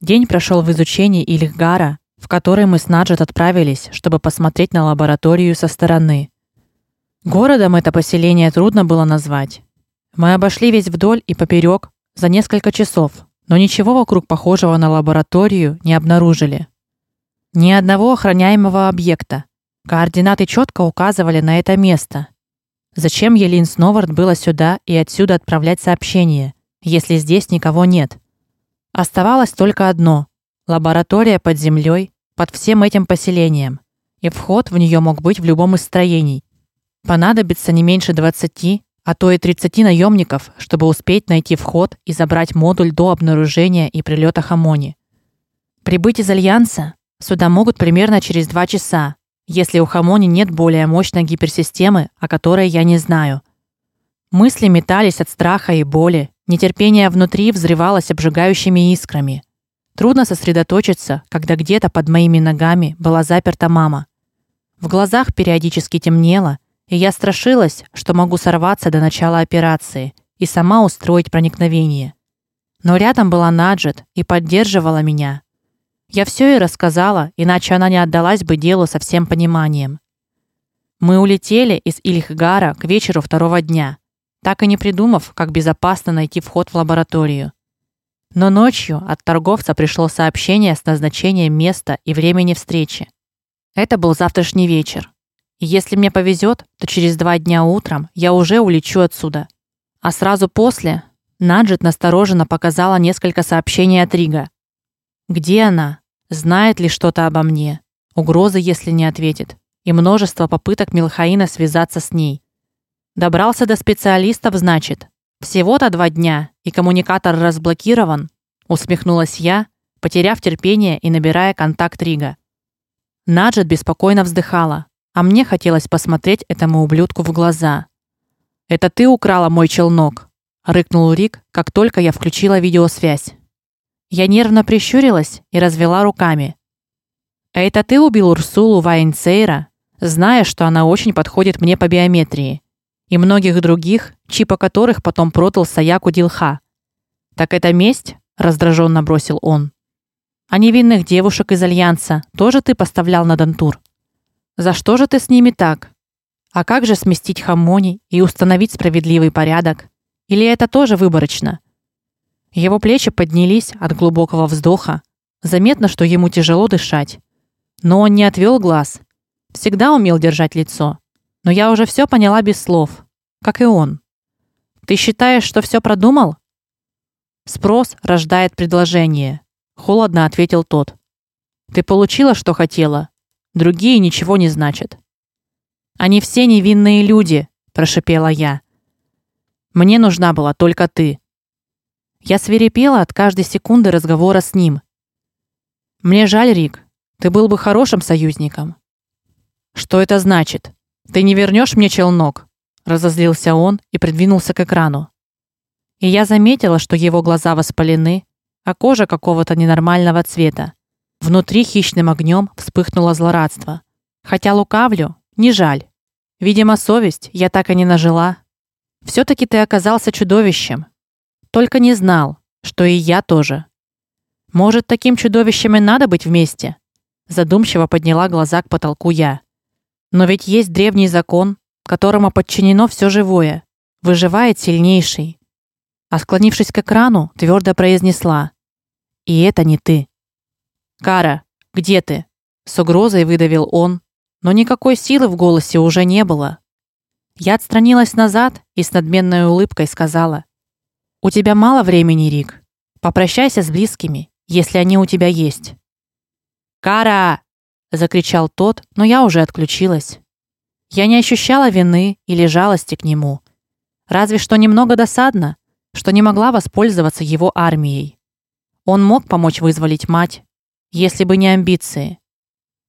День прошел в изучении Ильхгара, в который мы с Наджет отправились, чтобы посмотреть на лабораторию со стороны. Городом это поселение трудно было назвать. Мы обошли весь вдоль и поперек за несколько часов, но ничего вокруг похожего на лабораторию не обнаружили. Ни одного охраняемого объекта. Координаты четко указывали на это место. Зачем Елин Сновард было сюда и отсюда отправлять сообщение, если здесь никого нет? Оставалось только одно лаборатория под землей, под всем этим поселением, и вход в нее мог быть в любом из строений. Понадобится не меньше 20, а то и 30 наемников, чтобы успеть найти вход и забрать модуль до обнаружения и прилета Хамони. Прибыть из альянса сюда могут примерно через два часа, если у Хамони нет более мощной гиперсистемы, о которой я не знаю. Мысли метались от страха и боли, нетерпение внутри взрывалось обжигающими искрами. Трудно сосредоточиться, когда где-то под моими ногами была заперта мама. В глазах периодически темнело, и я страшилась, что могу сорваться до начала операции и сама устроить проникновение. Но рядом была Наджет и поддерживала меня. Я все ей рассказала, иначе она не отдалась бы делу со всем пониманием. Мы улетели из Ильхгара к вечеру второго дня, так и не придумав, как безопасно найти вход в лабораторию. Но ночью от торговца пришло сообщение с назначением места и времени встречи. Это был завтрашний вечер. И если мне повезет, то через два дня утром я уже улечу отсюда. А сразу после Наджет настороженно показала несколько сообщений от Рига. Где она? Знает ли что-то обо мне? Угрозы, если не ответит. И множество попыток Милхаина связаться с ней. Добрался до специалистов, значит. Всего-то два дня, и коммуникатор разблокирован, усмехнулась я, потеряв терпение и набирая контакт Рига. Наджет беспокойно вздыхала, а мне хотелось посмотреть этому ублюдку в глаза. Это ты украла мой челнок, рыкнул Риг, как только я включила видеосвязь. Я нервно прищурилась и развела руками. Это ты убил Урсулу Вайнцейра, зная, что она очень подходит мне по биометрии и многих других, чипа которых потом продал Саяку Дилха. Так это месть, раздраженно бросил он. А невинных девушек из альянса тоже ты поставлял на Дантур. За что же ты с ними так? А как же сместить Хамони и установить справедливый порядок? Или это тоже выборочно? Его плечи поднялись от глубокого вздоха. Заметно, что ему тяжело дышать. Но он не отвел глаз. Всегда умел держать лицо но я уже все поняла без слов, как и он. Ты считаешь, что все продумал? Спрос рождает предложение, холодно ответил тот. Ты получила, что хотела. Другие ничего не значат. Они все невинные люди, прошипела я. Мне нужна была только ты. Я свирепела от каждой секунды разговора с ним. Мне жаль, Рик. Ты был бы хорошим союзником. Что это значит? Ты не вернешь мне челнок, разозлился он и придвинулся к экрану. И я заметила, что его глаза воспалены, а кожа какого-то ненормального цвета. Внутри хищным огнем вспыхнуло злорадство. Хотя лукавлю, не жаль. Видимо, совесть я так и не нажила. все таки ты оказался чудовищем. Только не знал, что и я тоже. Может, таким чудовищем и надо быть вместе? Задумчиво подняла глаза к потолку я. Но ведь есть древний закон, которому подчинено все живое. Выживает сильнейший. А склонившись к экрану, твердо произнесла: "И это не ты. Кара, где ты?" с угрозой выдавил он, но никакой силы в голосе уже не было. Я отстранилась назад и с надменной улыбкой сказала: "У тебя мало времени, Рик. Попрощайся с близкими, если они у тебя есть". "Кара!" Закричал тот, но я уже отключилась. Я не ощущала вины или жалости к нему, разве что немного досадно, что не могла воспользоваться его армией. Он мог помочь вызволить мать, если бы не амбиции.